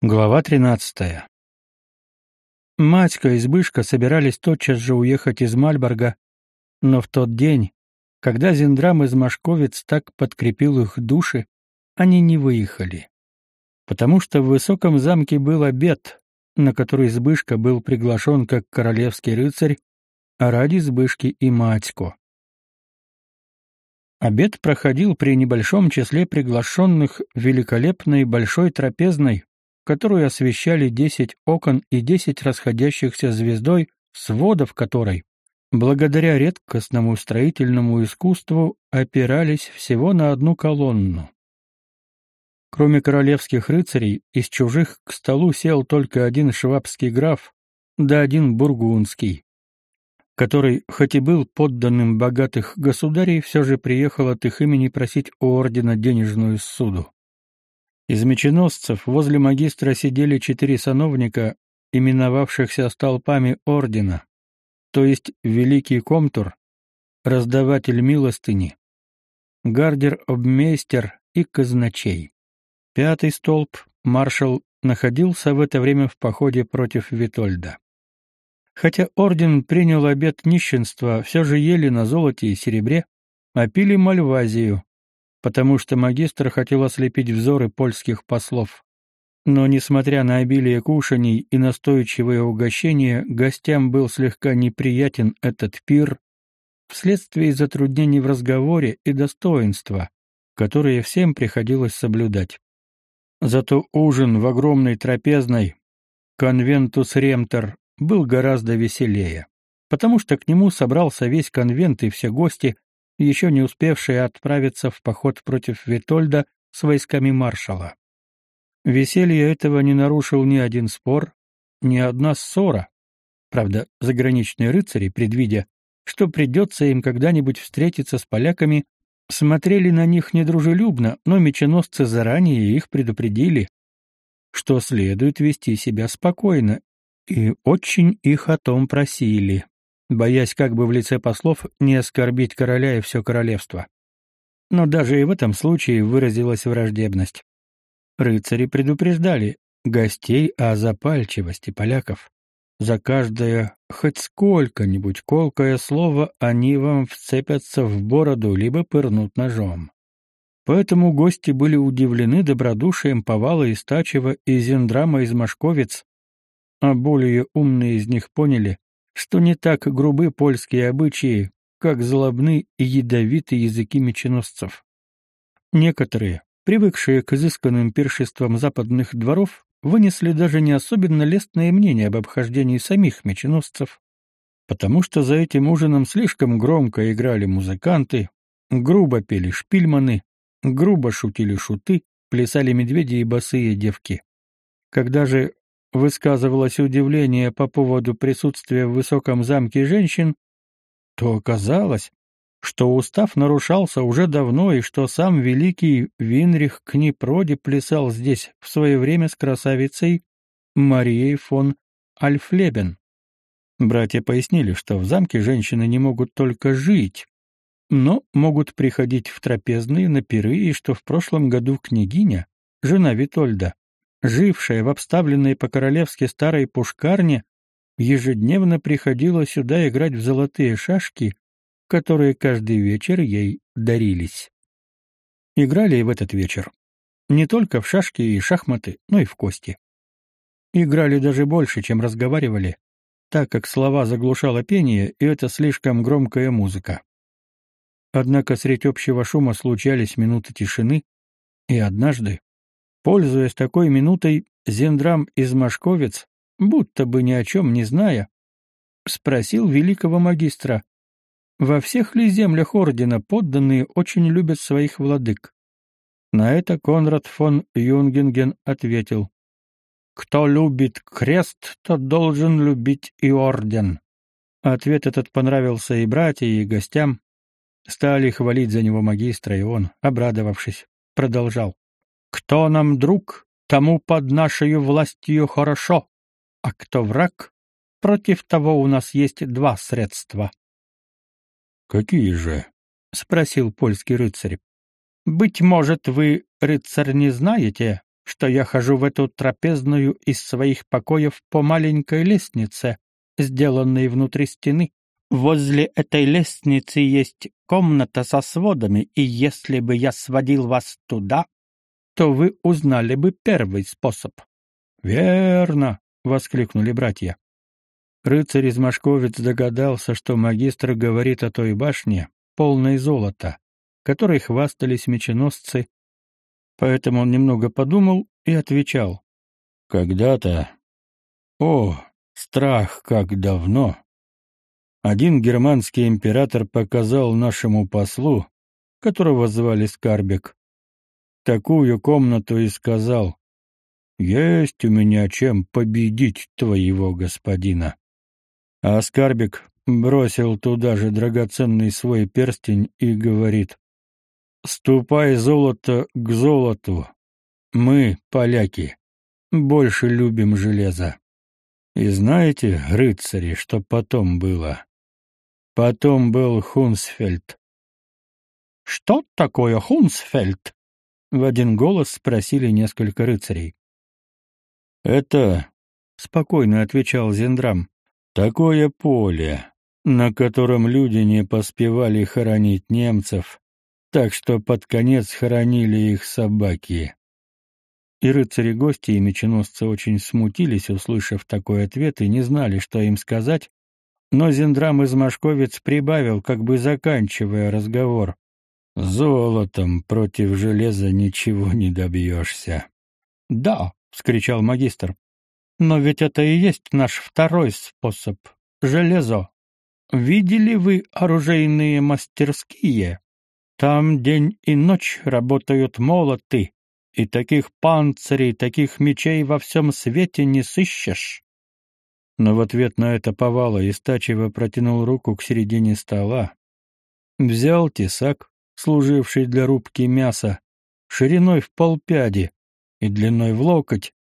Глава 13. Матька и Збышка собирались тотчас же уехать из Мальборга, но в тот день, когда Зендрам из Машковец так подкрепил их души, они не выехали. Потому что в высоком замке был обед, на который Збышка был приглашен как королевский рыцарь, а ради Збышки и Матько. Обед проходил при небольшом числе приглашенных в великолепной большой трапезной, которую освещали десять окон и десять расходящихся звездой, сводов которой, благодаря редкостному строительному искусству, опирались всего на одну колонну. Кроме королевских рыцарей, из чужих к столу сел только один швабский граф, да один бургундский, который, хоть и был подданным богатых государей, все же приехал от их имени просить у ордена денежную суду. Из меченосцев возле магистра сидели четыре сановника, именовавшихся столпами ордена, то есть Великий Комтур, раздаватель милостыни, гардер-обмейстер и казначей. Пятый столб, маршал, находился в это время в походе против Витольда. Хотя орден принял обет нищенства, все же ели на золоте и серебре, а пили мальвазию, потому что магистр хотел ослепить взоры польских послов. Но, несмотря на обилие кушаний и настойчивое угощение, гостям был слегка неприятен этот пир вследствие затруднений в разговоре и достоинства, которые всем приходилось соблюдать. Зато ужин в огромной трапезной конвентус Ремтер был гораздо веселее, потому что к нему собрался весь конвент и все гости, еще не успевшие отправиться в поход против Витольда с войсками маршала. Веселье этого не нарушил ни один спор, ни одна ссора. Правда, заграничные рыцари, предвидя, что придется им когда-нибудь встретиться с поляками, смотрели на них недружелюбно, но меченосцы заранее их предупредили, что следует вести себя спокойно, и очень их о том просили боясь как бы в лице послов не оскорбить короля и все королевство. Но даже и в этом случае выразилась враждебность. Рыцари предупреждали гостей о запальчивости поляков. За каждое хоть сколько-нибудь колкое слово они вам вцепятся в бороду либо пырнут ножом. Поэтому гости были удивлены добродушием Повала Истачева и Зендрама из Машковец, а более умные из них поняли, что не так грубы польские обычаи, как злобны и ядовиты языки меченосцев. Некоторые, привыкшие к изысканным пиршествам западных дворов, вынесли даже не особенно лестное мнение об обхождении самих меченосцев, потому что за этим ужином слишком громко играли музыканты, грубо пели шпильманы, грубо шутили шуты, плясали медведи и босые девки. Когда же высказывалось удивление по поводу присутствия в высоком замке женщин, то оказалось, что устав нарушался уже давно и что сам великий Винрих Книпроди плясал здесь в свое время с красавицей Марией фон Альфлебен. Братья пояснили, что в замке женщины не могут только жить, но могут приходить в трапезные на пиры и что в прошлом году княгиня, жена Витольда, жившая в обставленной по-королевски старой пушкарне, ежедневно приходила сюда играть в золотые шашки, которые каждый вечер ей дарились. Играли и в этот вечер. Не только в шашки и шахматы, но и в кости. Играли даже больше, чем разговаривали, так как слова заглушало пение, и это слишком громкая музыка. Однако средь общего шума случались минуты тишины, и однажды, Пользуясь такой минутой, Зендрам из Машковец, будто бы ни о чем не зная, спросил великого магистра, во всех ли землях ордена подданные очень любят своих владык? На это Конрад фон Юнгенген ответил, «Кто любит крест, тот должен любить и орден». Ответ этот понравился и братьям, и гостям. Стали хвалить за него магистра, и он, обрадовавшись, продолжал. Кто нам друг, тому под нашей властью хорошо, а кто враг, против того у нас есть два средства. Какие же? спросил польский рыцарь. Быть может, вы, рыцарь, не знаете, что я хожу в эту трапезную из своих покоев по маленькой лестнице, сделанной внутри стены. Возле этой лестницы есть комната со сводами, и если бы я сводил вас туда, то вы узнали бы первый способ. Верно, воскликнули братья. Рыцарь из Машковец догадался, что магистр говорит о той башне, полной золота, которой хвастались меченосцы, поэтому он немного подумал и отвечал: "Когда-то О, страх, как давно один германский император показал нашему послу, которого звали Скарбек, такую комнату и сказал: "Есть у меня чем победить твоего господина". А Скарбек бросил туда же драгоценный свой перстень и говорит: "Ступай золото к золоту. Мы, поляки, больше любим железо". И знаете, рыцари, что потом было? Потом был Хунсфельд. Что такое Хунсфельд? В один голос спросили несколько рыцарей. Это, спокойно отвечал Зендрам, такое поле, на котором люди не поспевали хоронить немцев, так что под конец хоронили их собаки. И рыцари-гости и меченосцы очень смутились, услышав такой ответ, и не знали, что им сказать, но Зендрам из Машковец прибавил, как бы заканчивая разговор. «Золотом против железа ничего не добьешься». «Да», — вскричал магистр, — «но ведь это и есть наш второй способ — железо. Видели вы оружейные мастерские? Там день и ночь работают молоты, и таких панцирей, таких мечей во всем свете не сыщешь. Но в ответ на это Повала Истачева протянул руку к середине стола, взял тесак, служивший для рубки мяса, шириной в полпяди и длиной в локоть,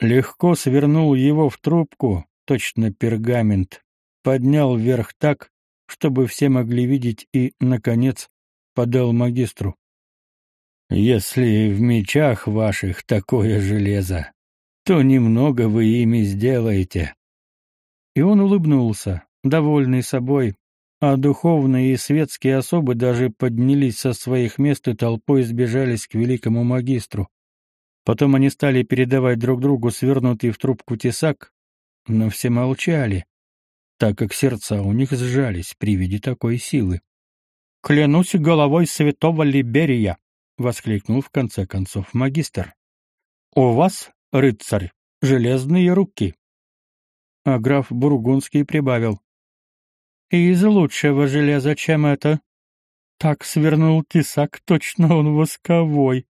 легко свернул его в трубку, точно пергамент, поднял вверх так, чтобы все могли видеть и, наконец, подал магистру. «Если в мечах ваших такое железо, то немного вы ими сделаете. И он улыбнулся, довольный собой, а духовные и светские особы даже поднялись со своих мест и толпой сбежались к великому магистру. Потом они стали передавать друг другу свернутый в трубку тесак, но все молчали, так как сердца у них сжались при виде такой силы. «Клянусь головой святого Либерия!» — воскликнул в конце концов магистр. «У вас, рыцарь, железные руки а граф Бургундский прибавил. «Из лучшего железа, чем это. Так свернул тесак, точно он восковой.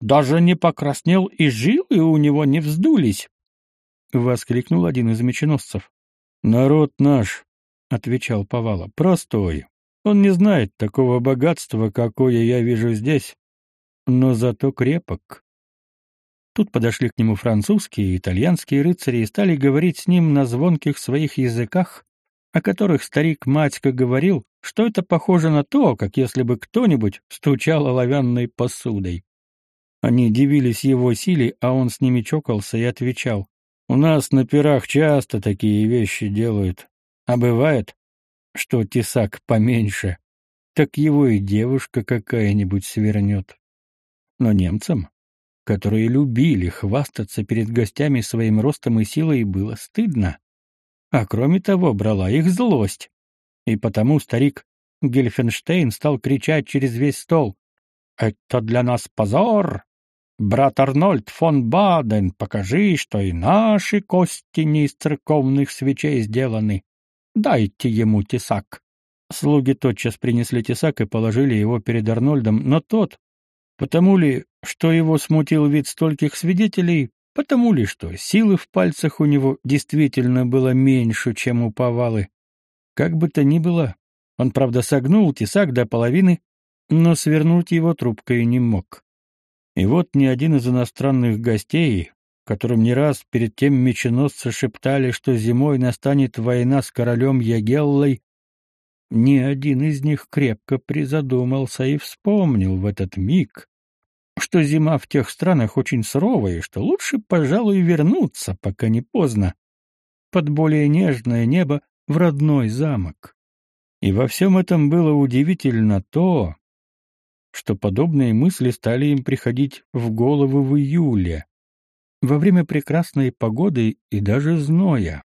Даже не покраснел, и жилы у него не вздулись!» — воскликнул один из меченосцев. «Народ наш», — отвечал Повала, — «простой. Он не знает такого богатства, какое я вижу здесь, но зато крепок. Тут подошли к нему французские и итальянские рыцари и стали говорить с ним на звонких своих языках, о которых старик Матько говорил, что это похоже на то, как если бы кто-нибудь стучал оловянной посудой. Они дивились его силе, а он с ними чокался и отвечал: "У нас на пирах часто такие вещи делают, а бывает, что тесак поменьше, так его и девушка какая-нибудь свернет. Но немцам которые любили хвастаться перед гостями своим ростом и силой, было стыдно. А кроме того, брала их злость. И потому старик Гельфенштейн стал кричать через весь стол. «Это для нас позор! Брат Арнольд фон Баден, покажи, что и наши кости не из церковных свечей сделаны. Дайте ему тесак». Слуги тотчас принесли тесак и положили его перед Арнольдом, но тот, Потому ли, что его смутил вид стольких свидетелей, потому ли, что силы в пальцах у него действительно было меньше, чем у повалы. Как бы то ни было, он, правда, согнул тесак до половины, но свернуть его трубкой не мог. И вот ни один из иностранных гостей, которым не раз перед тем меченосцы шептали, что зимой настанет война с королем Ягеллой, ни один из них крепко призадумался и вспомнил в этот миг, что зима в тех странах очень суровая, и что лучше, пожалуй, вернуться, пока не поздно, под более нежное небо в родной замок. И во всем этом было удивительно то, что подобные мысли стали им приходить в голову в июле, во время прекрасной погоды и даже зноя.